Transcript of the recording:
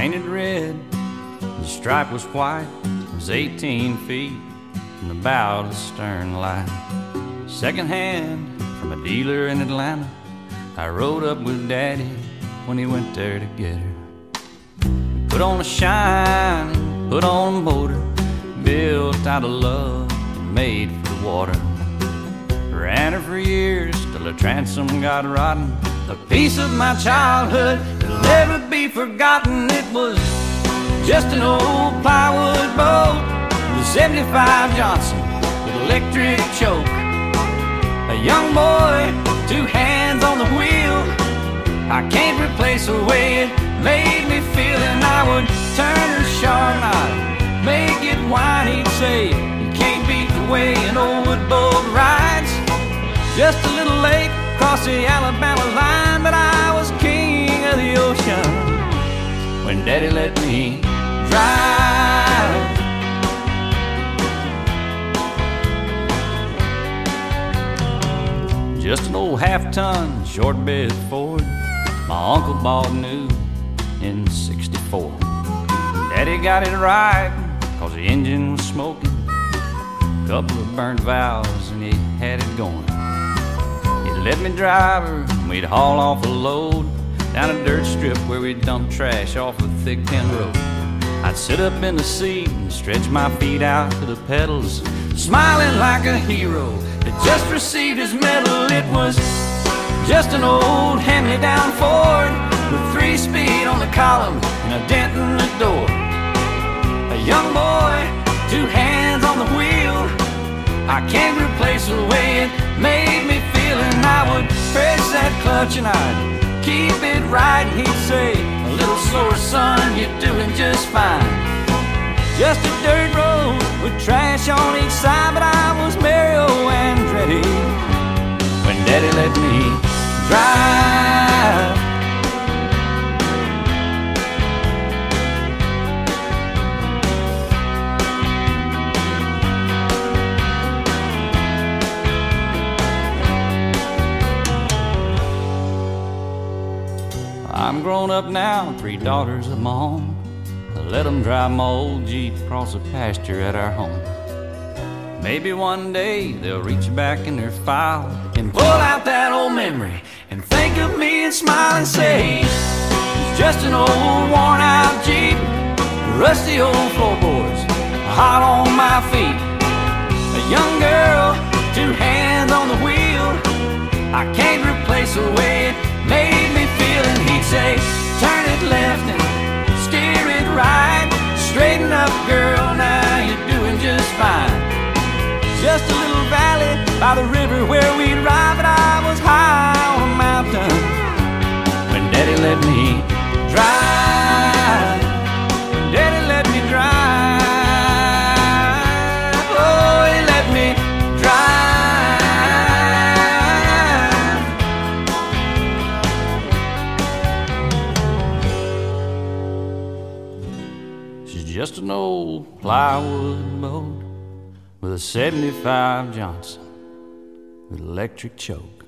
painted red. The stripe was white, it was 18 feet from the bow to the stern line. Second hand from a dealer in Atlanta. I rode up with Daddy when he went there to get her. Put on a shine, put on a motor, built out of love made for the water. Ran her for years till the transom got rotten. A piece of my childhood that'll never be forgotten. It was just an old plywood boat a 75 Johnson with electric choke. A young boy, two hands on the wheel. I can't replace the way it made me feel, and I would turn her sharp I'd make it whine. He'd say, You can't beat the way an old boat rides. Just a little late across the Alabama line, but I was king of the ocean when Daddy let me drive. Just an old half ton short bed Ford my uncle bought new in 64. Daddy got it right, cause the engine was smoking. Couple of burnt valves and he had it going. Let me drive her, we'd haul off a load down a dirt strip where we'd dump trash off a Thigpen Road. I'd sit up in the seat and stretch my feet out to the pedals, smiling like a hero that just received his medal. It was just an old hand-me-down Ford with three speed on the column and a dent in the door. A young boy, two hands on the wheel. I can't replace the way it made me feel, and I would press that clutch and I'd keep it right. He'd say, "A little slower, son, you're doing just fine." Just a dirt road with trash on each side, but I was Mario oh, Andretti when Daddy let me drive. I'm grown up now, three daughters of my own. I let them drive my old Jeep across the pasture at our home. Maybe one day they'll reach back in their file and pull out that old memory and think of me and smile and say, It's just an old worn out Jeep, rusty old floorboards, hot on my feet. A young girl, Just a little valley by the river where we'd ride, but I was high on a mountain when Daddy let me drive. Daddy let me drive. Oh, he let me drive. She's just an old plywood boat with a 75 Johnson with electric choke.